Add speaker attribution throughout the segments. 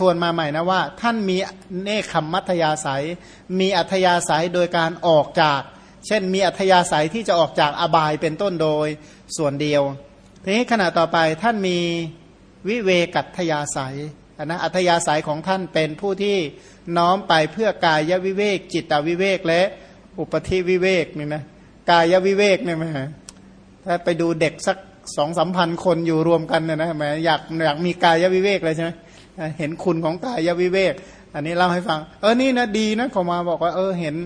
Speaker 1: ทวนมาใหม่นะว่า ท่านมีเนคขมมัธยาศัย มีอัธยาศัยโดยการออกจาก เช่นมีอัธยาศัยที่จะออกจากอบายเป็นต้นโดยส่วนเดียว ทีนี้ขณะต่อไปท่านมีวิเวกัตยาศัยนะอัธยาศัยของท่านเป็นผู้ที่น้อมไปเพื่อกายวิเวก จิตวิเวกและอุปธิวิเวกนี่นะกายวิเวกเนี่ยไหมถ้าไปดูเด็กสักสองสามพันคนอยู่รวมกันเนี่ยนะแหมอยากอยากมีกายวิเวกเลยใช่ไหม เห็นคุณของกายวิเวก อันนี้เล่าให้ฟัง เออนี่นะดีนะเขามาบอกว่า เออเห็น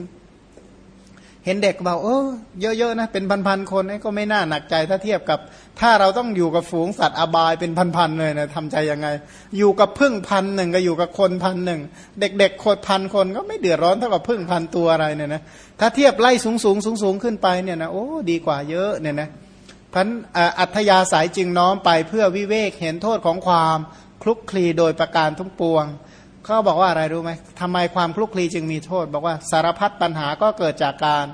Speaker 1: เห็นเด็กบอกเออเยอะๆนะเป็นพันๆคนก็ไม่น่าหนักใจถ้าเทียบกับ ถ้าเราต้องอยู่กับฝูงสัตว์อบายเป็นพันๆเลยนะทำใจยังไง อยู่กับพึ่งพันหนึ่งก็อยู่กับคนพันหนึ่งเด็กๆคนพันคนก็ไม่เดือดร้อนเท่ากับพึ่งพันตัวอะไรเนี่ยนะถ้าเทียบไล่สูงสูงสูงสูงขึ้นไปเนี่ยนะโอ้ดีกว่าเยอะเนี่ยนะพันอัธยาศัยจึงน้อมไปเพื่อวิเวกเห็นโทษของความ คลุกคลีโดยประการทุกปวงเขาบอกว่าอะไรรู้ไหมทำไมความคลุกคลีจึงมีโทษ บอกว่าสารพัดปัญหาก็เกิดจากการ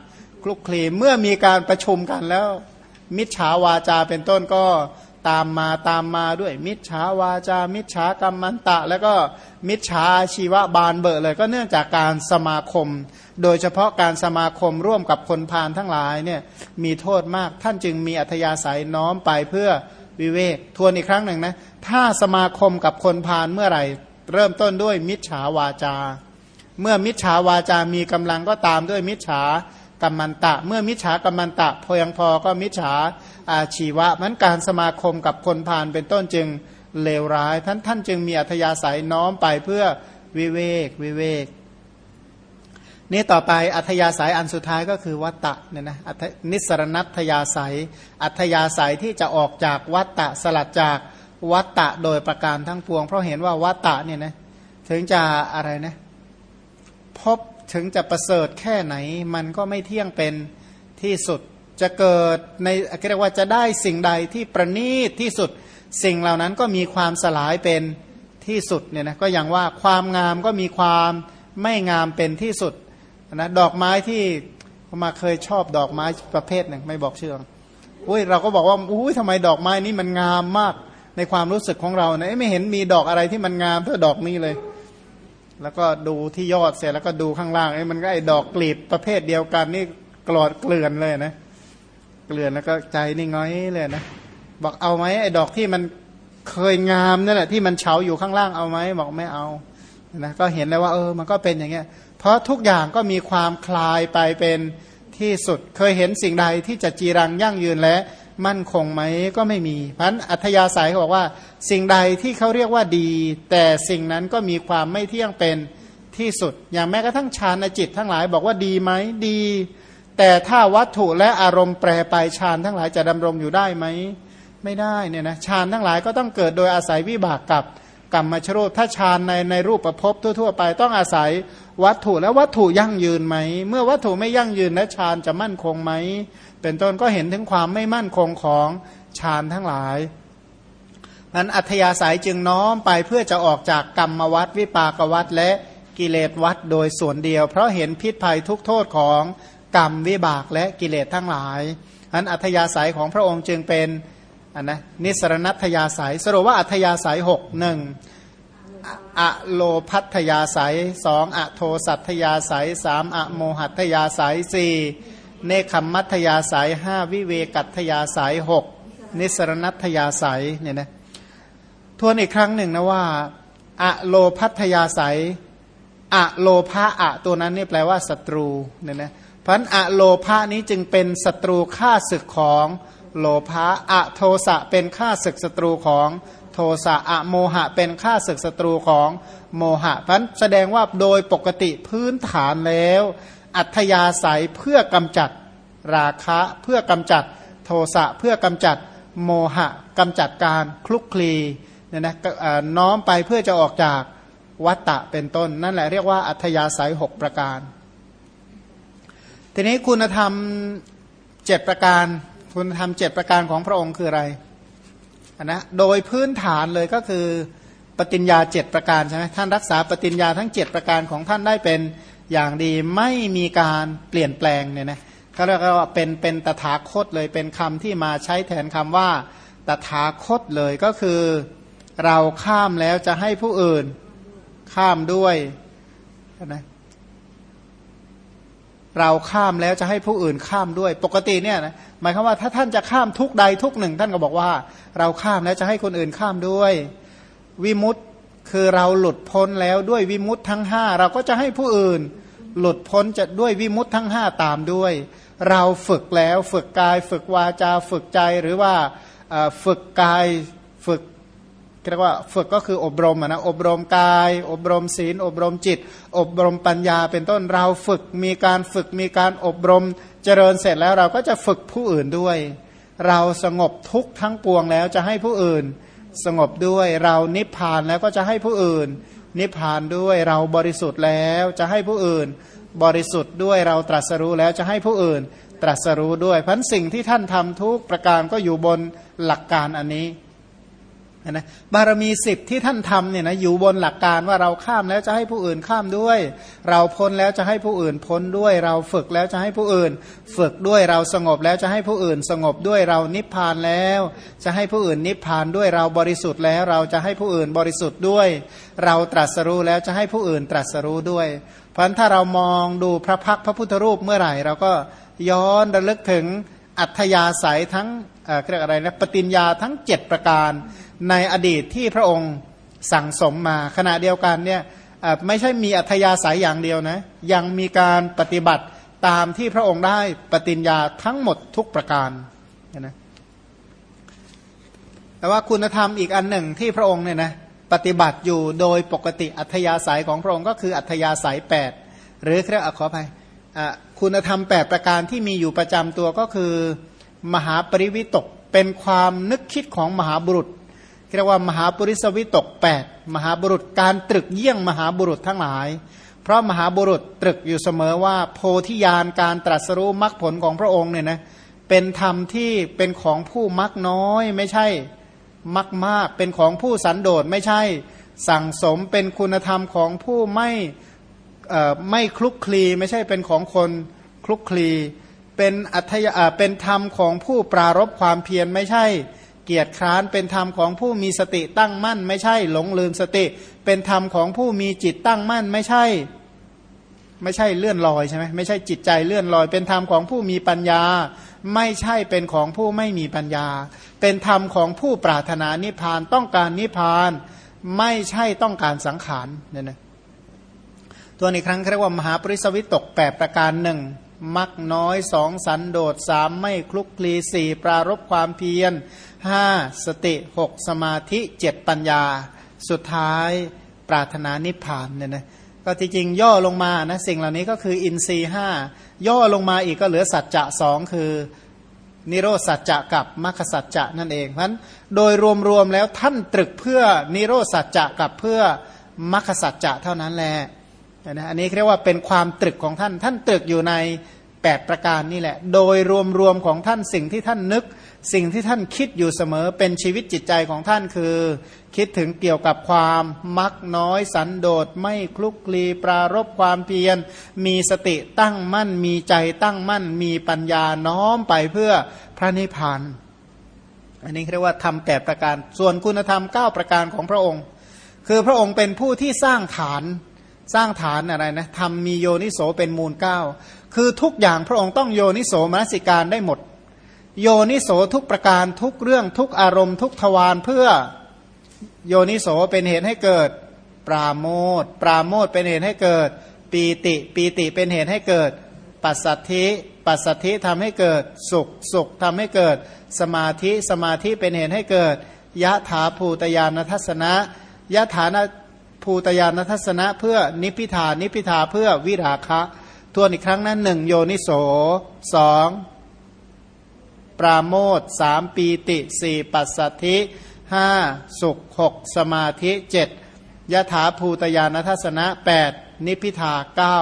Speaker 1: คลุกคลีเมื่อมีการประชุมกันแล้ว มิจฉาวาจาเป็นต้นก็ตามมาตามมาด้วย มิจฉาวาจา มิจฉากรรมันตะ แล้วก็มิจฉาชีวะบานเบอร์เลย ก็เนื่องจากการสมาคม โดยเฉพาะการสมาคมร่วมกับคนพาลทั้งหลายเนี่ยมีโทษมากท่านจึงมีอัธยาศัยน้อมไปเพื่อวิเวกทวนอีกครั้งหนึ่งนะ ถ้าสมาคมกับคนพาลเมื่อไหร่ เริ่มต้นด้วยมิจฉาวาจา เมื่อมิจฉาวาจามีกำลังก็ตามด้วยมิจฉากรรมันตะ เมื่อมิจฉากรรมันตะพอยังพอก็มิจฉาอาชีวะมันการสมาคมกับคนพาลเป็นต้นจึงเลวร้าย ท่านท่านจึงมีอัธยาศัยน้อมไปเพื่อวิเวกวิเวกนี่ต่อไปอัธยาศัยอันสุดท้ายก็คือวัตตะเนี่ยนะนิสรณัตยาศัย อัธยาศัยที่จะออกจากวัตตะสลัดจาก วัตตะโดยประการทั้งปวง เพราะเห็นว่าวัตตะเนี่ยนะถึงจะอะไรนะพบถึงจะประเสริฐแค่ไหน มันก็ไม่เที่ยงเป็นที่สุดจะเกิดในเรียกว่าจะได้สิ่งใดที่ประณีตที่สุด สิ่งเหล่านั้นก็มีความสลายเป็นที่สุดเนี่ยนะก็อย่างว่าความงามก็มีความไม่งามเป็นที่สุดนะดอกไม้ที่มาเคยชอบดอกไม้ประเภทหนึ่งไม่บอกชื่ออุ้ยเราก็บอกว่าอุ้ยทำไมดอกไม้นี้มันงามมาก ในความรู้สึกของเราเนะไม่เห็นมีดอกอะไรที่มันงามเท่าดอกนี้เลย แล้วก็ดูที่ยอดเสร็จแล้วก็ดูข้างล่างไอ้มันก็ไอ้ดอกกลีบประเภทเดียวกันนี่กลอดเกลื่อนเลยนะ เกลื่อนแล้วก็ใจนี่ง้อยเลยนะบอกเอาไหมไอ้ดอกที่มันเคยงามนั่นแหละที่มันเฉาอยู่ข้างล่างเอาไหมบอกไม่เอานะก็เห็นแล้วว่าเออมันก็เป็นอย่างเงี้ย เพราะทุกอย่างก็มีความคลายไปเป็นที่สุดเคยเห็นสิ่งใดที่จะจีรังยั่งยืนและ มั่นคงไหมก็ไม่มีพันอัธยาศัยเขาบอกว่า สิ่งใดที่เขาเรียกว่าดี แต่สิ่งนั้นก็มีความไม่เที่ยงเป็นที่สุด อย่างแม้กระทั่งฌานจิตทั้งหลายบอกว่าดีไหมดี แต่ถ้าวัตถุและอารมณ์แปรไปฌานทั้งหลายจะดำรงอยู่ได้ไหมไม่ได้เนี่ยนะฌานทั้งหลายก็ต้องเกิดโดยอาศัยวิบากกับกรรมชโรถ้าฌานในในรูปประพบทั่วๆ ไปต้องอาศัยวัตถุและวัตถุยั่งยืนไหม เมื่อวัตถุไม่ยั่งยืนและฌานจะมั่นคงไหม เป็นต้นก็เห็นถึงความไม่มั่นคงของฌานทั้งหลายนั้นอัธยาศัยจึงน้อมไปเพื่อจะออกจากกรรมวัตวิปากวัตและกิเลสวัตโดยส่วนเดียว เพราะเห็นพิษภัยทุกโทษของกรรมวิบากและกิเลสทั้งหลายอันอัธยาศัยของพระองค์จึงเป็นอันนะนิสรณัตยาศัย สรุปว่าอัธยาศัยหกหนึ่งอะโลพัทยาศัยสองอะโทสัตยาศัยสามอะโมหัตยาศัยสี่ เนคขมัตยาศัยห้าวิเวกัตยาศัยหกนิสรณัตยาศัยเนี่ยนะทวนอีกครั้งหนึ่งนะว่าอะโลพัทยาศัยอะโลภะอะตัวนั้นนี่แปลว่าศัตรูเนี่ยนะพันอะโลภะนี้จึงเป็นศัตรูฆ่าศึกของโลภะอะโทสะเป็นฆ่าศึกศัตรูของโทสะอะโมหะ เป็นฆ่าศึกศัตรูของโมหะพันแสดงว่าโดยปกติพื้นฐานแล้ว อัธยาศัยเพื่อกำจัด ราคะเพื่อกำจัดโทสะเพื่อกำจัดโมหะกำจัดการคลุกคลีเนี่ยนะน้อมไปเพื่อจะออกจากวัตตะเป็นต้น นั่นแหละเรียกว่าอัธยาศัยหกประการ ทีนี้คุณธรรมเจ็ดประการ คุณธรรมเจ็ดประการของพระองค์คืออะไรนะโดยพื้นฐานเลยก็คือปฏิญญาเจ็ดประการใช่ไหมท่านรักษาปฏิญญาทั้งเจ็ดประการของท่านได้เป็นอย่างดีไม่มีการเปลี่ยนแปลงเนี่ยนะ เขาเรียกว่าเป็นเป็นตถาคตเลยเป็นคำที่มาใช้แทนคำว่า ตถาคตเลยก็คือ เราข้ามแล้วจะให้ผู้อื่นข้ามด้วยนะเราข้ามแล้วจะให้ผู้อื่นข้ามด้วย ปกติเนี่ยนะหมายความว่าถ้าท่านจะข้ามทุกใดทุกหนึ่ง ท่านก็บอกว่า เราข้ามแล้วจะให้คนอื่นข้ามด้วย วิมุตคือเราหลุดพ้นแล้วด้วยวิมุตทั้งห้าเราก็จะให้ผู้อื่น หลุดพ้นจะด้วยวิมุตทั้งห้าตามด้วย เราฝึกแล้วฝึกกายฝึกวาจาฝึกใจหรือว่าฝึกกายฝึกเรียกว่าฝึกก็คืออบรมนะอบรมกาย อบรมศีล อบรมจิต อบรมปัญญาเป็นต้นเราฝึกมีการฝึกมีการอบรมเจริญเสร็จแล้วเราก็จะฝึกผู้อื่นด้วย เราสงบทุกทั้งปวงแล้วจะให้ผู้อื่น สงบด้วยเรานิพพานแล้วก็จะให้ผู้อื่น นิพพานด้วยเราบริสุทธิ์แล้วจะให้ผู้อื่น บริสุทธิ์ด้วยเราตรัสรู้แล้วจะให้ผู้อื่นตรัสรู้ด้วยพันสิ่งที่ท่านทำทุกประการก็อยู่บนหลักการอันนี้นะบารมีสิบที่ท่านทำเนี่ยนะอยู่บนหลักการว่าเราข้ามแล้วจะให้ผู้อื่นข้ามด้วย เราพ้นแล้วจะให้ผู้อื่นพ้นด้วย เราฝึกแล้วจะให้ผู้อื่น ฝึกด้วยเราสงบแล้วจะให้ผู้อื่นสงบด้วยเรานิพพานแล้ว จะให้ผู้อื่นนิพพานด้วยเราบริสุทธิ์แล้ว เราจะให้ผู้อื่นบริสุทธิ์ด้วย เราตรัสรู้แล้วจะให้ผู้อื่นตรัสรู้ด้วย เพราะฉะนั้นถ้าเรามองดูพระพักพระพุทธรูปเมื่อไหร่ เราก็ย้อนระลึกถึงอัธยาศัยทั้งเรียกอะไรนะปฏิญญาทั้ง 7 ประการในอดีตที่พระองค์สั่งสมมา ขณะเดียวกันเนี่ยไม่ใช่มีอัธยาศัยอย่างเดียวนะยังมีการปฏิบัติตามที่พระองค์ได้ปฏิญญาทั้งหมดทุกประการนะแต่ว่าคุณธรรมอีกอันหนึ่งที่พระองค์เนี่ยนะ ปฏิบัติอยู่โดยปกติอัธยาศัยของพระองค์ก็คืออัธยาศัย 8 หรือเรียกขออภัยคุณธรรม 8 ประการที่มีอยู่ประจำตัวก็คือ มหาปริวิตกเป็นความนึกคิดของมหาบุรุษเรียกว่ามหาปุริสวิตก 8 มหาบุรุษการตรึกเยี่ยงมหาบุรุษทั้งหลาย เพราะมหาบุรุษตรึกอยู่เสมอว่า โพธิญาณการตรัสรู้มรรคผลของพระองค์เนี่ยนะเป็นธรรมที่เป็นของผู้มักน้อยไม่ใช่ มักมากเป็นของผู้สันโดษไม่ใช่ สั่งสมเป็นคุณธรรมของผู้ไม่ไม่คลุกคลีไม่ใช่เป็นของคนคลุกคลี เป็นอัธยาเป็นธรรมของผู้ปรารบความเพียรไม่ใช่ เกียรติคร้านเป็นธรรมของผู้มีสติตั้งมั่น ไม่ใช่ หลงลืมสติ เป็นธรรมของผู้มีจิตตั้งมั่น ไม่ใช่ ไม่ใช่เลื่อนลอยใช่ไหมไม่ใช่จิตใจเลื่อนลอย เป็นธรรมของผู้มีปัญญา ไม่ใช่เป็นของผู้ไม่มีปัญญา เป็นธรรมของผู้ปรารถนานิพพานต้องการนิพพาน ไม่ใช่ต้องการสังขารเนี่ยนะตัวนี้ครั้งเรียกว่ามหาปริสวิตตกแปดประการหนึ่งมักน้อยสองสันโดษสามไม่คลุกคลีสี่ปรารบความเพียรห้าสติหกสมาธิเจ็ดปัญญา สุดท้ายปรารถนานิพพานเนี่ยนะ ก็ที่จริงย่อลงมานะสิ่งเหล่านี้ก็คืออินทรีห้าย่อลงมาอีกก็เหลือสัจจะสองคือนิโรสัจจะกับมรรคสัจจะนั่นเองเพราะนั้นโดยรวมๆแล้วท่านตรึกเพื่อนิโรสัจจะกับเพื่อมรรคสัจจะเท่านั้นแหละนะอันนี้เรียกว่าเป็นความตรึกของท่าน ท่านตรึกอยู่ใน 8 ประการนี่แหละ โดยรวมๆของท่านสิ่งที่ท่านนึก สิ่งที่ท่านคิดอยู่เสมอเป็นชีวิตจิตใจของท่านคือ คิดถึงเกี่ยวกับความมักน้อยสันโดษไม่คลุกคลีปรารบความเพียร มีสติตั้งมั่น มีใจตั้งมั่น มีปัญญาน้อมไปเพื่อพระนิพพานอันนี้เรียกว่าทำแปดประการ ส่วนคุณธรรม 9 ประการของพระองค์ คือพระองค์เป็นผู้ที่สร้างฐานสร้างฐานอะไรนะทำมีโยนิโสเป็นมูลเก้าคือทุกอย่างพระองค์ต้องโยนิโสมนสิการได้หมด โยนิโสทุกประการทุกเรื่องทุกอารมณ์ทุกทวารเพื่อ โยนิโสเป็นเหตุให้เกิด ปราโมทปราโมทเป็นเหตุให้เกิด ปีติปีติเป็นเหตุให้เกิด ปัสสัทธิปัสสัทธิทำให้เกิดสุขสุขทำให้เกิด สมาธิสมาธิเป็นเหตุให้เกิดยะถาภูตยานทัศนะยะฐานภูตยานทัศนะเพื่อนิพิทานิพิทาเพื่อวิราคะทวนอีกครั้งนั้นหนึ่งโยนิโสสองปราโมทสามปีติสี่ปัสสัทธิ ห้าสุขหกสมาธิเจ็ดยถาภูตยานทัศนะแปดนิพิทาเก้า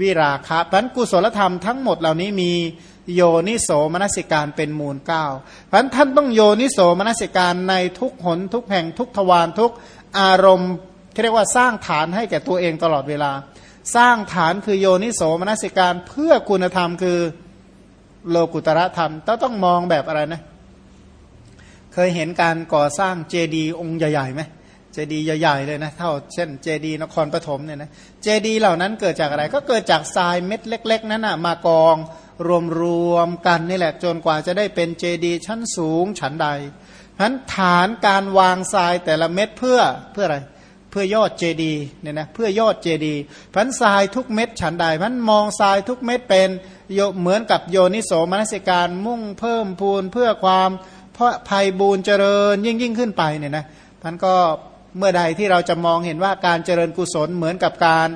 Speaker 1: วิราคะพันกุศลธรรมทั้งหมดเหล่านี้มีโยนิโสมนสิการเป็นมูลเก้าพันท่านต้องโยนิโสมนสิการในทุกหนทุกแห่งทุกทวารทุกอารมณ์เรียกว่าสร้างฐานให้แก่ตัวเองตลอดเวลา สร้างฐานคือโยนิโสมนสิการเพื่อคุณธรรมคือโลกุตระธรรมต้องต้องมองแบบอะไรนะ เคยเห็นการก่อสร้างเจดีย์องค์ใหญ่ๆไหมเจดีย์ใหญ่ๆเลยนะเท่าเช่นเจดีย์นครปฐมเนี่ยนะเจดีย์เหล่านั้นเกิดจากอะไรก็เกิดจากทรายเม็ดเล็ก ๆ นั้นนะมากองรวมๆกันนี่แหละจนกว่าจะได้เป็นเจดีย์ชั้นสูงชั้นใดเพราะฐานการวางทรายแต่ละเม็ดเพื่อเพื่ออะไรเพื่อยอดเจดีเนี่ยนะเพื่อยอดเจดีพันทรายทุกเม็ดฉันใดพันมองทรายทุกเม็ดเป็นโยเหมือนกับโยนิโสมนสิการมุ่งเพิ่มพูนเพื่อความ พราะภัยบูนเจริญยิ่งยิ่งขึ้นไปเนี่ยนะพันก็เมื่อใดที่เราจะมองเห็นว่าการเจริญกุศลเหมือนกับการ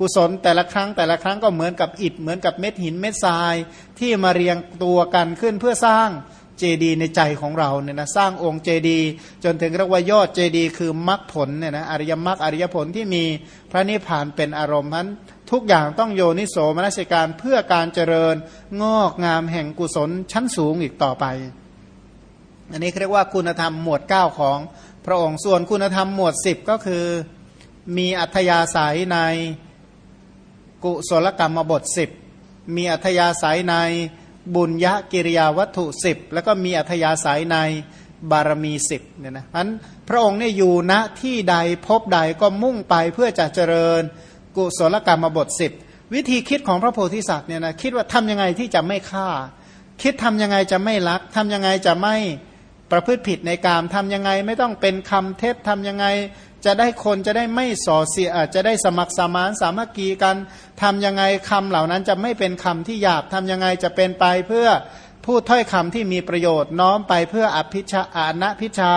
Speaker 1: กุศลแต่ละครั้งแต่ละครั้งก็เหมือนกับอิฐเหมือนกับเม็ดหินเม็ดทราย ที่มาเรียงตัวกันขึ้นเพื่อสร้างเจดีในใจของเราเนี่ยนะสร้างองค์เจดี จนถึงเรียกว่ายอดเจดี คือมรรคผลเนี่ยนะอริยมรรคอริยผลที่มีพระนิพพานเป็นอารมณ์นั้นทุกอย่างต้องโยนิโสมนัสการเพื่อการเจริญงอกงามแห่งกุศลชั้นสูงอีกต่อไป อันนี้เรียกว่าคุณธรรมหมวด 9 ของพระองค์ส่วนคุณธรรมหมวด 10 ก็คือมีอัธยาศัยในกุศลกรรมบท 10 มีอัธยาศัยในบุญยกิริยาวัตถุสิบแล้วก็มีอัธยาศัยในบารมีสิบเนี่ยนะพันพระองค์เนี่ยอยู่ณที่ใดพบใดก็มุ่งไปเพื่อจะเจริญกุศลกรรมบทสิบวิธีคิดของพระโพธิสัตว์เนี่ยนะคิดว่าทำยังไงที่จะไม่ฆ่า คิดทำยังไงจะไม่ลักทำยังไงจะไม่ ประพฤติผิดในการทำยังไง ไม่ต้องเป็นคำเท็จทำยังไง จะได้คนจะได้ไม่ส่อเสียจะได้สมัครสมานสามัคคีกันทำยังไงคำเหล่านั้นจะไม่เป็นคำที่หยาบทำยังไงจะเป็นไปเพื่อพูดถ้อยคำที่มีประโยชน์น้อมไปเพื่ออภิชาอาณพิชา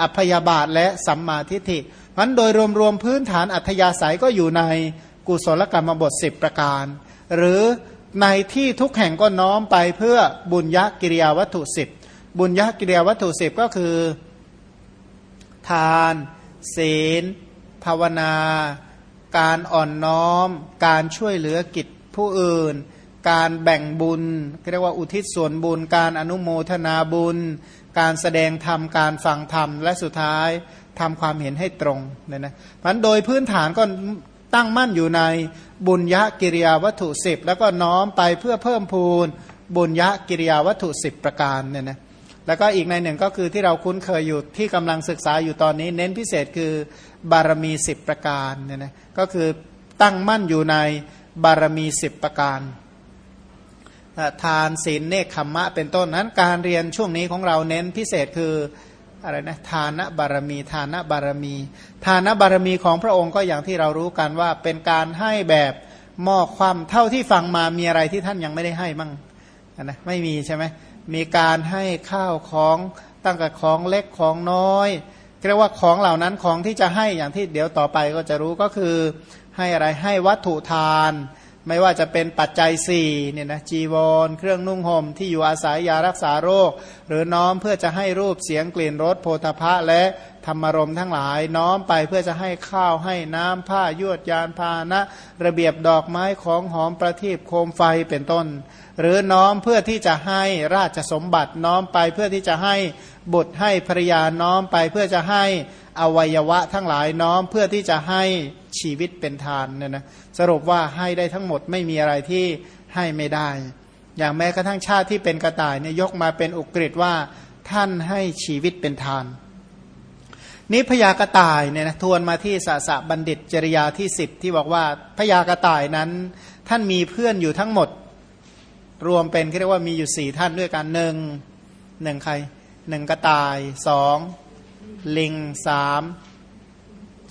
Speaker 1: อัพยาบาทและสัมมาทิฏฐิมันโดยรวมๆพื้นฐานอัธยาศัยก็อยู่ในกุศลกรรมบทสิบประการ หรือในที่ทุกแห่งก็น้อมไปเพื่อบุญยกิริยาวัตถุสิบ บุญยกิริยาวัตถุสิบก็คือ ทาน ศีล ภาวนา การอ่อนน้อม การช่วยเหลือกิจผู้อื่น การแบ่งบุญเรียกว่าอุทิศส่วนบุญ การอนุโมทนาบุญ การแสดงธรรม การฟังธรรม และสุดท้ายทำความเห็นให้ตรงเนี่ยนะมันโดยพื้นฐานก็ตั้งมั่นอยู่ในบุญยะกิริยาวัตถุสิบแล้วก็น้อมไปเพื่อเพิ่มพูนบุญยะกิริยาวัตถุสิบประการเนี่ยนะ แล้วก็อีกในหนึ่งก็คือที่เราคุ้นเคยอยู่ที่กำลังศึกษาอยู่ตอนนี้ เน้นพิเศษคือบารมีสิบประการเนี่ยนะก็คือตั้งมั่นอยู่ในบารมีสิบประการ ทานศีลเนคขมมะเป็นต้นนั้น การเรียนช่วงนี้ของเราเน้นพิเศษคืออะไรนะทานบารมี ทานบารมี ทานบารมีของพระองค์ก็อย่างที่เรารู้กันว่าเป็นการให้แบบมอความเท่าที่ฟังมามีอะไรที่ท่านยังไม่ได้ให้มั่งนะไม่มีใช่ไหม มีการให้ข้าวของตั้งแต่ของเล็กของน้อยเรียกว่าของเหล่านั้นของที่จะให้อย่างที่เดี๋ยวต่อไปก็จะรู้ก็คือให้อะไรให้วัตถุทาน ไม่ว่าจะเป็นปัจจัยสี่เนี่ยนะจีวร เครื่องนุ่งห่มที่อยู่อาศัยยารักษาโรค หรือน้อมเพื่อจะให้รูปเสียงกลิ่นรสโพธพะและธรรมรมทั้งหลาย น้อมไปเพื่อจะให้ข้าวให้น้ำผ้ายวดยานพานะ ระเบียบดอกไม้ของหอมประทีปโคมไฟเป็นต้น หรือน้อมเพื่อที่จะให้ราชสมบัติน้อมไปเพื่อที่จะให้ บุตรให้ภรยาน้อมไปเพื่อจะให้อวัยวะทั้งหลายน้อมเพื่อที่จะให้ชีวิตเป็นทานเนี่ยนะสรุปว่าให้ได้ทั้งหมดไม่มีอะไรที่ให้ไม่ได้ อย่างแม้กระทั่งชาติที่เป็นกระต่ายเนี่ยยกมาเป็นอุกฤษว่าท่านให้ชีวิตเป็นทาน นี้พยากระต่ายเนี่ยนะทวนมาที่สสะบัณฑิตจริยาที่สิบที่บอกว่าพยากระต่ายนั้น ท่านมีเพื่อนอยู่ทั้งหมด รวมเป็นเรียกว่ามีอยู่สี่ท่านด้วยกันหนึ่งหนึ่งใคร หนึ่งกระต่ายสองลิงสาม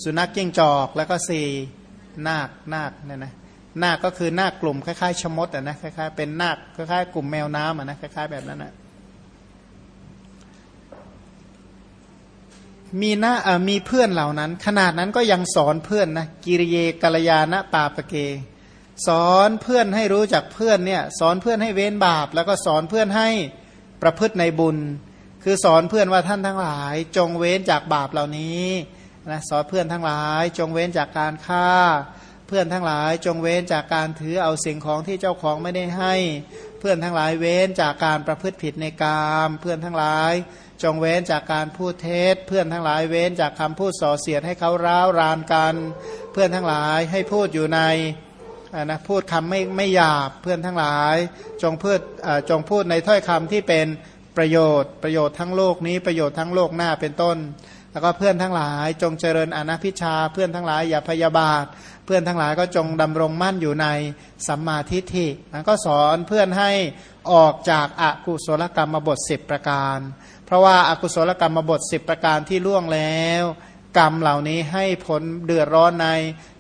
Speaker 1: สุนัขกิ้งจอกแล้วก็สี่นาคนาคเนี่ยนะนาคก็คือนาคกลุ่มคล้ายๆชมดอะนะคล้ายๆเป็นนาคคล้ายๆกลุ่มแมวน้ำอะนะคล้ายๆแบบนั้นนะมีหน้ามีเพื่อนเหล่านั้น ขนาดนั้นก็ยังสอนเพื่อนนะกิริเยกัลยาณปาปเก สอนเพื่อนให้รู้จักเพื่อนเนี่ย สอนเพื่อนให้เว้นบาป แล้วก็สอนเพื่อนให้ประพฤติในบุญ คือสอนเพื่อนว่าท่านทั้งหลาย จงเว้นจากบาปเหล่านี้นะสอนเพื่อนทั้งหลาย จงเว้นจากการฆ่า เพื่อนทั้งหลาย จงเว้นจากการถือเอาสิ่งของที่เจ้าของไม่ได้ให้ เพื่อนทั้งหลายเว้นจากการประพฤติผิดในกามเพื่อนทั้งหลาย จงเว้นจากการพูดเท็จเพื่อนทั้งหลายเว้นจากคำพูดส่อเสียดให้เขาร้าวรานกัน เพื่อนทั้งหลายให้พูดอยู่ในนะพูดคำไม่ไม่หยาบเพื่อนทั้งหลาย จงพูดจงพูดในถ้อยคำที่เป็น ประโยชน์ ประโยชน์ทั้งโลกนี้ประโยชน์ทั้งโลกหน้าเป็นต้น แล้วก็เพื่อนทั้งหลายจงเจริญอนัพิชา เพื่อนทั้งหลายอย่าพยาบาท เพื่อนทั้งหลายก็จงดำรงมั่นอยู่ในสัมมาทิฏฐิแล้วก็สอนเพื่อนให้ออกจากอากุศลกรรมบท 10 ประการ เพราะว่าอากุศลกรรมบท 10 ประการที่ล่วงแล้วกรรมเหล่านี้ให้ผลเดือดร้อนใน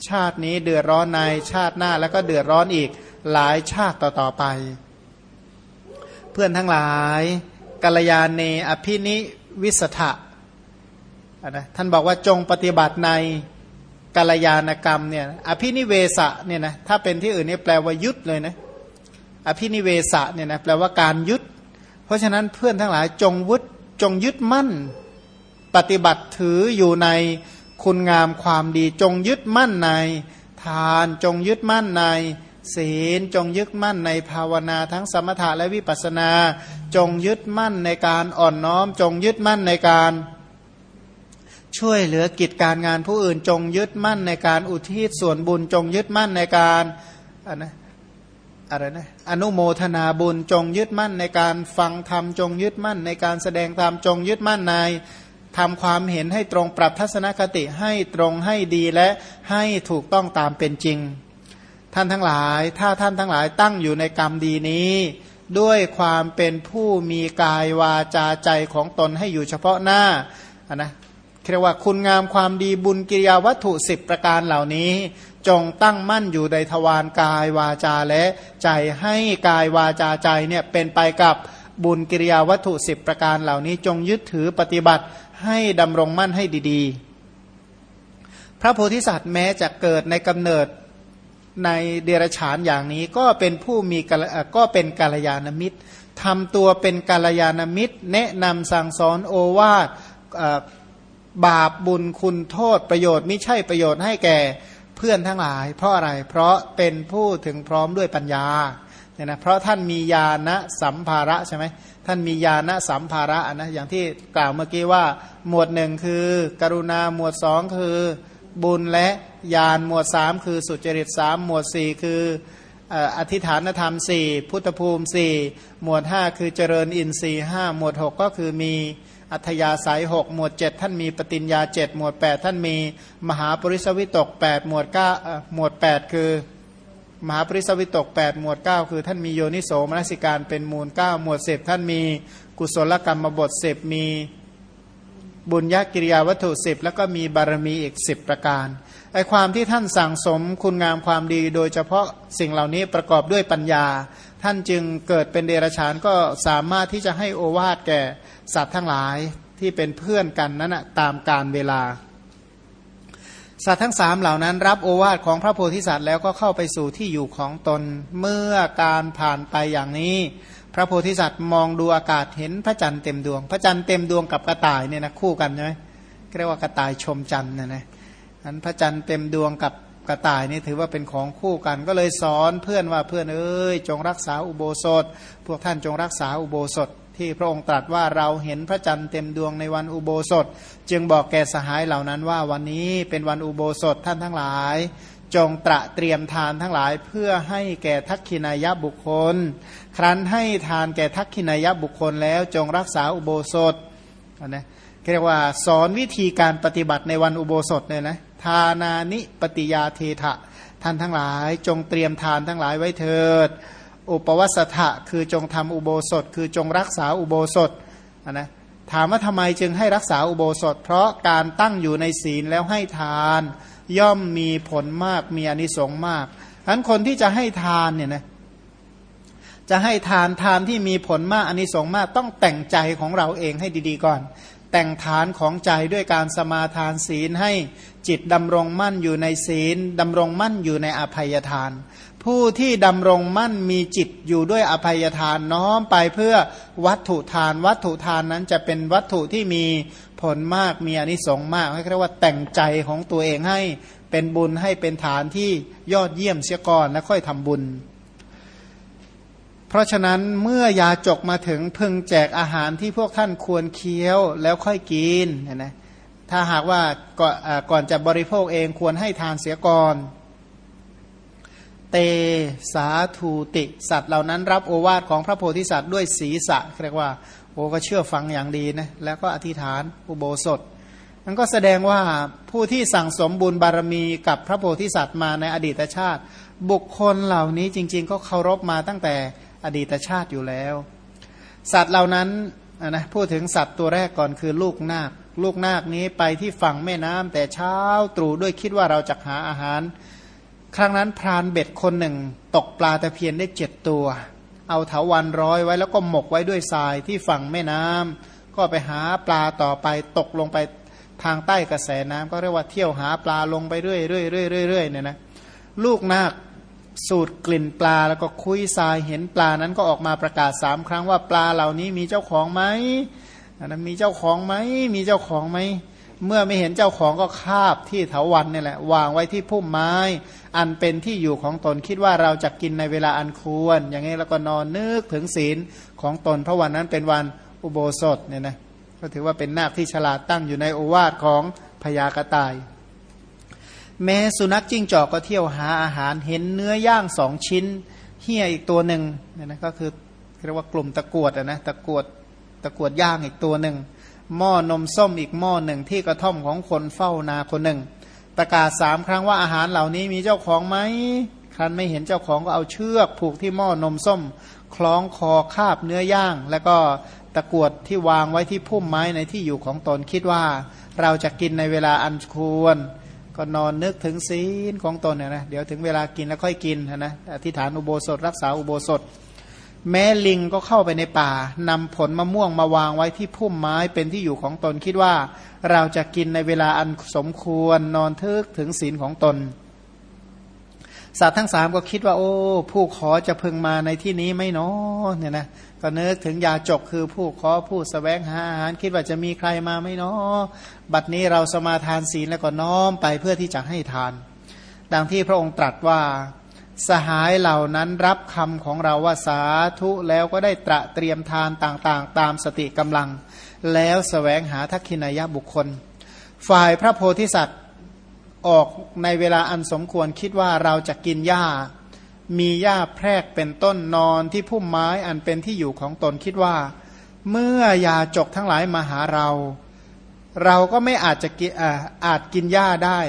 Speaker 1: ชาตินี้เดือดร้อนในชาติหน้าแล้วก็เดือดร้อนอีกหลายชาติต่อๆไป เพื่อนทั้งหลาย กัลยาเนอภินิวิสถะนะท่านบอกว่าจงปฏิบัติในกัลยาณกรรมเนี่ยอภินิเวสะเนี่ยนะถ้าเป็นที่อื่นนี่แปลว่ายุดเลยนะอภินิเวสะเนี่ยนะแปลว่าการยุดเพราะฉะนั้นเพื่อนทั้งหลายจงวุฒจงยึดมั่น ปฏิบัติถืออยู่ในคุณงามความดี จงยึดมั่นในทานจงยึดมั่นใน ศีลจงยึดมั่นในภาวนาทั้งสมถะและวิปัสสนา จงยึดมั่นในการอ่อนน้อม จงยึดมั่นในการช่วยเหลือกิจการงานผู้อื่น จงยึดมั่นในการอุทิศส่วนบุญ จงยึดมั่นในการอะไรนะอะไรนะอนุโมทนาบุญจงยึดมั่นในการฟังธรรมจงยึดมั่นในการแสดงธรรมจงยึดมั่นในทำความเห็นให้ตรงปรับทัศนคติให้ตรงให้ดีและให้ถูกต้องตามเป็นจริง ท่านทั้งหลาย ถ้าท่านทั้งหลายตั้งอยู่ในกรรมดีนี้ ด้วยความเป็นผู้มีกายวาจาใจของตนให้อยู่เฉพาะหน้านะเรียกว่าคุณงามความดีบุญกิริยาวัตถุสิบประการเหล่านี้ จงตั้งมั่นอยู่ในทวารกายวาจาและใจให้กายวาจาใจเนี่ยเป็นไปกับบุญกิริยาวัตถุสิบประการเหล่านี้ จงยึดถือปฏิบัติให้ดำรงมั่นให้ดี ๆ พระโพธิสัตว์แม้จะเกิดในกำเนิด ในเดรัจฉานอย่างนี้ก็เป็นผู้มีก็เป็นกาลยานมิตรทำตัวเป็นกาลยานมิตร แนะนำสั่งสอนโอวาทบาปบุญคุณโทษประโยชน์ไม่ใช่ประโยชน์ให้แก่เพื่อนทั้งหลาย เพราะอะไรเพราะเป็นผู้ถึงพร้อมด้วยปัญญาเนี่ยนะเพราะท่านมีญาณสัมภาระใช่ไหมท่านมีญาณสัมภาระนะอย่างที่กล่าวเมื่อกี้ว่า หมวดหนึ่งคือ กรุณาหมวดสองคือบุญและ ญาณหมวดสามคือสุจริตสามหมวดสี่คืออธิฐานธรรมสี่พุทธภูมิสี่หมวดห้าคือเจริญอินทรีห้าหมวดหกก็คือมีอัธยาศัยหกหมวดเจ็ดท่านมีปฏิญญาเจ็ดหมวดแปดท่านมีมหาปริสวิตกแปดหมวดเก้าหมวดแปดคือมหาปริสวิตกแปดหมวดเก้าคือท่านมีโยนิโสมนสิการเป็นมูลเก้าหมวดสิบท่านมีกุศลกรรมบทสิบมี บุญญากิริยาวัตถุสิบแล้วก็มีบารมีอีกสิบประการไอความที่ท่านสั่งสมคุณงามความดี โดยเฉพาะสิ่งเหล่านี้ประกอบด้วยปัญญา ท่านจึงเกิดเป็นเดรัจฉานก็สามารถที่จะให้โอวาทแก่สัตว์ทั้งหลายที่เป็นเพื่อนกันนั้นนะตามการเวลา สัตว์ทั้งสามเหล่านั้นรับโอวาทของพระโพธิสัตว์แล้วก็เข้าไปสู่ที่อยู่ของตนเมื่อการผ่านไปอย่างนี้ พระโพธิสัตว์มองดูอากาศเห็นพระจันทร์เต็มดวง พระจันทร์เต็มดวงกับกระต่ายเนี่ยนะคู่กันใช่ไหมเรียกว่ากระต่ายชมจันทร์นะนะอันพระจันทร์เต็มดวงกับกระต่ายนี่ถือว่าเป็นของคู่กัน ก็เลยสอนเพื่อนว่าเพื่อนเอ้ยจงรักษาอุโบสถ พวกท่านจงรักษาอุโบสถ ที่พระองค์ตรัสว่าเราเห็นพระจันทร์เต็มดวงในวันอุโบสถ จึงบอกแก่สหายเหล่านั้นว่าวันนี้เป็นวันอุโบสถท่านทั้งหลาย จงตระเตรียมทานทั้งหลายเพื่อให้แก่ทักขินายบุคคล ครั้นให้ทานแก่ทักขินายบุคคลแล้วจงรักษาอุโบสถนะเรียกว่าสอนวิธีการปฏิบัติในวันอุโบสถเนี่ยนะทานานิปฏิยาเทถะท่านทั้งหลายจงเตรียมทานทั้งหลายไว้เถิด อุปวัสถะคือจงทำอุโบสถ คือจงรักษาอุโบสถนะถามว่าทำไมจึงให้รักษาอุโบสถ เพราะการตั้งอยู่ในศีลแล้วให้ทาน ย่อมมีผลมากมีอนิสงส์มากฉะนั้นคนที่จะให้ทานเนี่ยนะจะให้ทานทานที่มีผลมากอนิสงส์มาก ต้องแต่งใจของเราเองให้ดีๆก่อน แต่งฐานของใจด้วยการสมาทานศีลให้จิตดำรงมั่นอยู่ในศีลดำรงมั่นอยู่ในอภัยทาน ผู้ที่ดำรงมั่นมีจิตอยู่ด้วยอภัยทานน้อมไปเพื่อวัตถุทาน วัตถุทานนั้นจะเป็นวัตถุที่มีผลมากมีอนิสงส์มากเรียกว่าแต่งใจของตัวเองให้เป็นบุญให้เป็นฐานที่ยอดเยี่ยมเสียก่อนแล้วค่อยทำบุญ ราะฉะนั้นเมื่อยาจกมาถึงพึงแจกอาหารที่พวกท่านควรเคี้ยวแล้วค่อยกินนะถ้าหากว่าก่อนจะบริโภคเองควรให้ทานเสียก่อน เตสาทูติ สัตว์เหล่านั้นรับโอวาทของพระโพธิสัตว์ด้วยศีรษะเรียกว่า โอก็เชื่อฟังอย่างดีนะแล้วก็อธิษฐานอุโบสถนั่นก็แสดงว่าผู้ที่สั่งสมบุญบารมีกับพระโพธิสัตว์มาในอดีตชาติ บุคคลเหล่านี้จริง ๆ ก็เคารพมาตั้งแต่ อดีตชาติอยู่แล้ว สัตว์เหล่านั้นนะพูดถึงสัตว์ตัวแรกก่อนคือลูกนาค ลูกนาคนี้ไปที่ฝั่งแม่น้ำแต่เช้าตรู่ด้วยคิดว่าเราจะหาอาหาร ครั้งนั้นพรานเบ็ดคนหนึ่ง ตกปลาตะเพียนได้เจ็ดตัว เอาเถาวันร้อยไว้แล้วก็หมกไว้ด้วยทรายที่ฝั่งแม่น้ำก็ไปหาปลาต่อไปตกลงไปทางใต้กระแสน้ำก็เรียกว่าเที่ยวหาปลาลงไปเรื่อยเรื่อยเรื่อยเรื่อยเนี่ยนะลูกนาค สูดกลิ่นปลาแล้วก็คุยทรายเห็นปลานั้นก็ออกมาประกาศสามครั้งว่าปลาเหล่านี้มีเจ้าของไหมนะมีเจ้าของไหมมีเจ้าของไหมเมื่อไม่เห็นเจ้าของก็คาบที่เถาวันนี่แหละวางไว้ที่พุ่มไม้ อันเป็นที่อยู่ของตนคิดว่าเราจะกินในเวลาอันควร อย่างนี้แล้วก็นอนนึกถึงศีลของตนเพราะวันนั้นเป็นวันอุโบสถเนี่ยนะก็ถือว่าเป็นนาคที่ฉลาดตั้งอยู่ในโอวาทของพญากระต่าย แม้สุนัขจิ้งจอกก็เที่ยวหาอาหารเห็นเนื้อย่างสองชิ้นเฮียอีกตัวหนึ่งเนี่ยนะก็คือเรียกว่ากลุ่มตะกวดนะตะกวดตะกวดย่างอีกตัวหนึ่งหม้อนมส้มอีกหม้อหนึ่งที่กระท่อมของคนเฝ้านาคนหนึ่ง ประกาศสามครั้งว่าอาหารเหล่านี้มีเจ้าของไหมครั้นไม่เห็นเจ้าของก็เอาเชือกผูกที่หม้อนมส้ม คล้องคอคาบเนื้อย่าง แล้วก็ตะกวดที่วางไว้ที่พุ่มไม้ในที่อยู่ของตนคิดว่า เราจะกินในเวลาอันควร ก็นอนนึกถึงศีลของตนเนี่ยนะเดี๋ยวถึงเวลากินแล้วค่อยกินนะอธิษฐานอุโบสถรักษาอุโบสถ แม้ลิงก็เข้าไปในป่านำผลมะม่วงมาวางไว้ที่พุ่มไม้เป็นที่อยู่ของตนคิดว่าเราจะกินในเวลาอันสมควรนอนทึกถึงศีลของตน สัตว์ทั้งสามก็คิดว่า โอ้ ผู้ขอจะพึงมาในที่นี้ไม่นอเนี่ยนะ ก็นึกถึงยาจกคือผู้ขอผู้สแสวงหาอาหาร คิดว่าจะมีใครมาไหม่นาะบัดนี้เราสมาทานศีลแล้วก็น้อมไปเพื่อที่จะให้ทาน ดังที่พระองค์ตรัสว่าสหายเหล่านั้นรับคำของเราว่าสาธุแล้วก็ได้ตระเตรียมทานต่างๆ ตามสติกำลัง แล้วสแสวงหาทักขินายบุคคล ฝ่ายพระโพธิสัตว์ออกในเวลาอันสมควรคิดว่าเราจะกินหญ้า มีหญ้าแพรกเป็นต้นนอนที่พุ่มไม้อันเป็นที่อยู่ของตนคิดว่า เมื่อยาจกทั้งหลายมาหาเรา เราก็ไม่อาจจะกินอาจกินหญ้าได้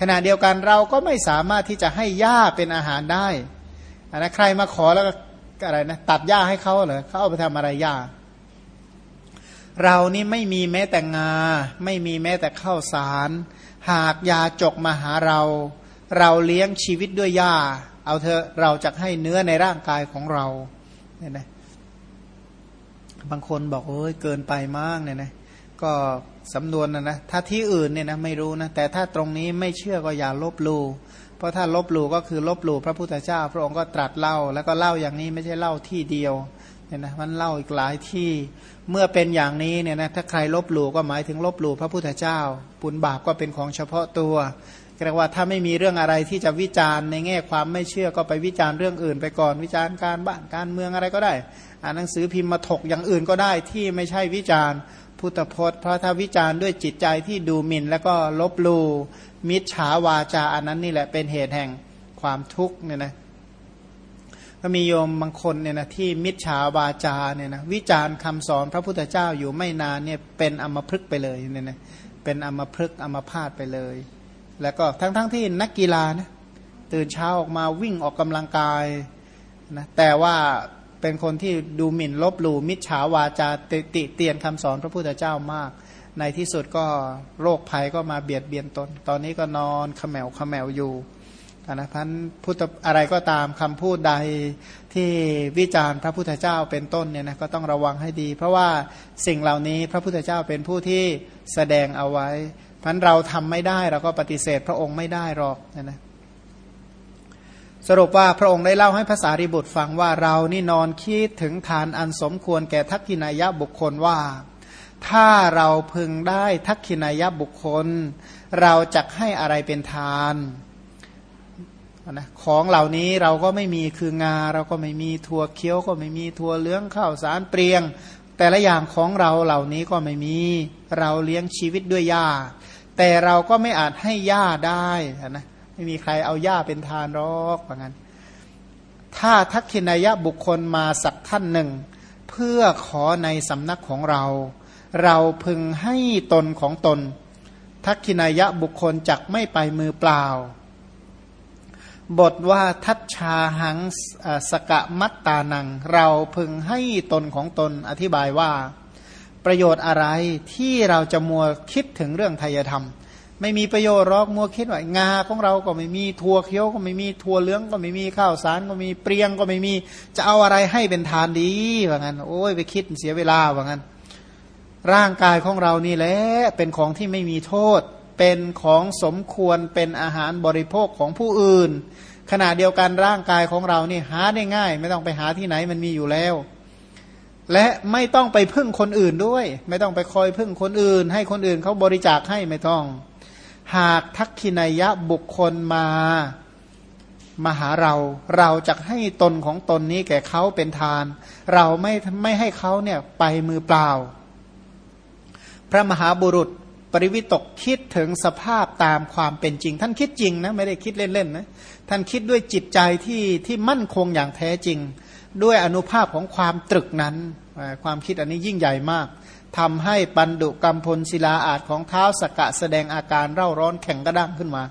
Speaker 1: ขณะเดียวกันเราก็ไม่สามารถที่จะให้หญ้าเป็นอาหารได้นะใครมาขอแล้วอะไรนะตัดหญ้าให้เขาเหรอเขาเอาไปทำอะไรหญ้า เรานี่ไม่มีแม้แต่งา ไม่มีแม้แต่ข้าวสาร หากยาจกมาหาเรา เราเลี้ยงชีวิตด้วยหญ้า เอาเธอเราจะให้เนื้อในร่างกายของเราเนี่ยนะบางคนบอกโอ้ยเกินไปมากเนี่ยนะก็สำนวนนะนะถ้าที่อื่นเนี่ยนะไม่รู้นะแต่ถ้าตรงนี้ไม่เชื่อก็อย่าลบลูเพราะถ้าลบลูก็คือลบลูพระพุทธเจ้า พระองค์ก็ตรัสเล่า แล้วก็เล่าอย่างนี้ไม่ใช่เล่าที่เดียวเนี่ยนะมันเล่าอีกหลายที่เมื่อเป็นอย่างนี้เนี่ยนะถ้าใครลบลูก็หมายถึงลบลูพระพุทธเจ้า ปุญบาปก็เป็นของเฉพาะตัว เรียกว่าถ้าไม่มีเรื่องอะไรที่จะวิจารณ์ในแง่ความไม่เชื่อก็ไปวิจารณ์เรื่องอื่นไปก่อนวิจารณ์การบ้านการเมืองอะไรก็ได้ อ่านหนังสือพิมพ์มาถกอย่างอื่นก็ได้ที่ไม่ใช่วิจารณ์พุทธพจน์ เพราะถ้าวิจารณ์ด้วยจิตใจที่ดูหมิ่น แล้วก็ลบลูมิจฉาวาจาอันนั้นนี่แหละเป็นเหตุแห่งความทุกข์เนี่ยนะก็มีโยมบางคนเนี่ยนะที่มิจฉาวาจาเนี่ยนะวิจารณ์คำสอนพระพุทธเจ้าอยู่ไม่นานเนี่ยเป็นอมพฤกไปเลยเนี่ยนะเป็นอมพฤกอมพาตไปเลย แล้วก็ทั้งๆทที่นักกีฬานะตื่นเช้าออกมาวิ่งออกกำลังกายนะแต่ว่าเป็นคนที่ดูหมิ่นลบหลู่มิจฉาวาจาติติเตียนคำสอนพระพุทธเจ้ามาก ในที่สุดก็โรคภัยก็มาเบียดเบียนตน ตอนนี้ก็นอนขมแมวขมแมวอยู่นะพันพุทธอะไรก็ตามคำพูดใดที่วิจารณ์พระพุทธเจ้าเป็นต้นเนี่ยนะก็ต้องระวังให้ดี เพราะว่าสิ่งเหล่านี้พระพุทธเจ้าเป็นผู้ที่แสดงเอาไว้ พันเราทำไม่ได้เราก็ปฏิเสธพระองค์ไม่ได้หรอกนะนะสรุปว่าพระองค์ได้เล่าให้ภาษาริบุตรฟังว่าเรานี่นอนคิดถึงทานอันสมควรแก่ทักขินายะบุคคลว่า ถ้าเราพึงได้ทักขินายะบุคคล เราจะให้อะไรเป็นทานนะของเหล่านี้เราก็ไม่มีคืองา เราก็ไม่มีถั่วเคี้ยวก็ไม่มีถั่วเลื้องข้าวสารเปรียง แต่ละอย่างของเราเหล่านี้ก็ไม่มี เราเลี้ยงชีวิตด้วยยา แต่เราก็ไม่อาจให้หญ้าได้นะไม่มีใครเอาหญ้าเป็นทานหรอกว่างั้น ถ้าทักขินายะบุคคลมาสักท่านหนึ่ง เพื่อขอในสำนักของเรา เราพึงให้ตนของตน ทักขินายะบุคคลจักไม่ไปมือเปล่า บทว่าทัชชาหังสกะมัตตานัง เราพึงให้ตนของตนอธิบายว่า ประโยชน์อะไรที่เราจะมัวคิดถึงเรื่องไทยธรรม ไม่มีประโยชน์หรอกมัวคิดว่างาของเราก็ไม่มีทัวเคี้ยวก็ไม่มีทัวเลื้องก็ไม่มีข้าวสารก็มีเปรียงก็ไม่มีจะเอาอะไรให้เป็นทานดีว่างั้น โอ้ยไปคิดเสียเวลาว่างั้น ร่างกายของเรานี่แหละเป็นของที่ไม่มีโทษ เป็นของสมควรเป็นอาหารบริโภคของผู้อื่น ขณะเดียวกันร่างกายของเรานี่หาได้ง่าย ไม่ต้องไปหาที่ไหนมันมีอยู่แล้ว และไม่ต้องไปพึ่งคนอื่นด้วย ไม่ต้องไปคอยพึ่งคนอื่น ให้คนอื่นเขาบริจาคให้ไม่ต้อง หากทักขินายะบุคคลมามาหาเรา เราจะให้ตนของตนนี้แก่เขาเป็นทาน เราไม่ไม่ให้เขาเนี่ยไปมือเปล่า พระมหาบุรุษปริวิตกคิดถึงสภาพตามความเป็นจริง ท่านคิดจริงนะไม่ได้คิดเล่นๆนะท่านคิดด้วยจิตใจที่ที่มั่นคงอย่างแท้จริง ด้วยอนุภาพของความตรึกนั้น ความคิดอันนี้ยิ่งใหญ่มากทำให้ปันดุกรรมพลศิลาอาจของเท้าสกกะแสดงอาการเร่าร้อนแข็งกระด้างขึ้นมา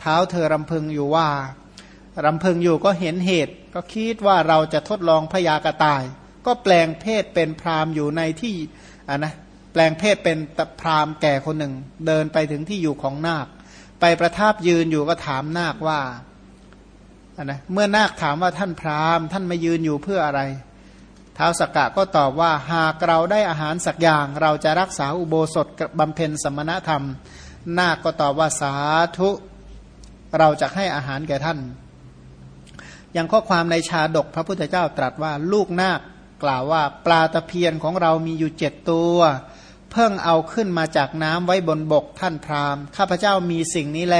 Speaker 1: เท้าเธอรำพึงอยู่ว่ารำพึงอยู่ก็เห็นเหตุ ก็คิดว่าเราจะทดลองพยากระต่าย ก็แปลงเพศเป็นพรามอยู่ในที่อะนะแปลงเพศเป็นตพรามแก่คนหนึ่ง เดินไปถึงที่อยู่ของนาค ไปประทับยืนอยู่ก็ถามนาคว่า นะเมื่อนาคถามว่าท่านพราหมณ์ท่านมายืนอยู่เพื่ออะไรท้าวสกกะก็ตอบว่าหากเราได้อาหารสักอย่าง เราจะรักษาอุโบสถบำเพ็ญสมณธรรม นาคก็ตอบว่าสาธุเราจะให้อาหารแก่ท่าน อย่างข้อความในชาดกพระพุทธเจ้าตรัสว่าลูกนาคกล่าวว่าปลาตะเพียนของเรามีอยู่เจ็ดตัว เพิ่งเอาขึ้นมาจากน้ำไว้บนบกท่านพราหมณ์ข้าพเจ้ามีสิ่งนี้แล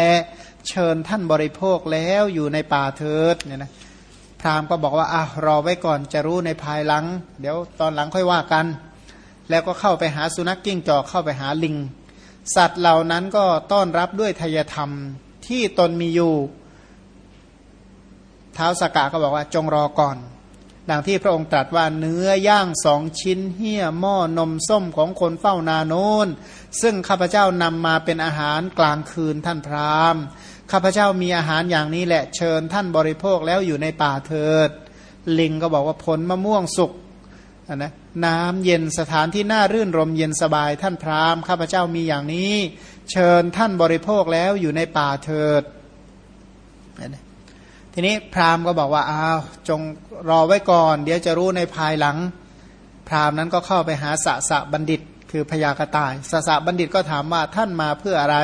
Speaker 1: เชิญท่านบริโภคแล้วอยู่ในป่าเถิดเนี่ยนะพราหมณ์ก็บอกว่าอะรอไว้ก่อนจะรู้ในภายหลัง เดี๋ยวตอนหลังค่อยว่ากัน แล้วก็เข้าไปหาสุนัขกิ้งจอกเข้าไปหาลิง สัตว์เหล่านั้นก็ต้อนรับด้วยทยธรรมที่ตนมีอยู่เท้าสกกาก็บอกว่าจงรอก่อน ดังที่พระองค์ตรัสว่าเนื้อย่างสองชิ้นเหี้ยหม้อนมส้มของคนเฝ้านาโนนซึ่งข้าพเจ้านำมาเป็นอาหารกลางคืนท่านพราหมณ์ ข้าพเจ้ามีอาหารอย่างนี้แหละเชิญท่านบริโภคแล้วอยู่ในป่าเถิด ลิงก็บอกว่าผลมะม่วงสุกนะน้ำเย็นสถานที่น่ารื่นรมเย็นสบายท่านพราหมณ์ข้าพเจ้ามีอย่างนี้ เชิญท่านบริโภคแล้วอยู่ในป่าเถิด ทีนี้พราหมณ์ก็บอกว่าอ้าวจงรอไว้ก่อน เดี๋ยวจะรู้ในภายหลัง พราหมณ์นั้นก็เข้าไปหาสะสะบัณฑิต คือพยากตายสะสะบัณฑิตก็ถามว่าท่านมาเพื่ออะไร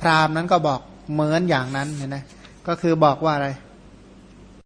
Speaker 1: พราหมณ์นั้นก็บอก เหมือนอย่างนั้นเห็นไหมก็คือบอกว่าอะไร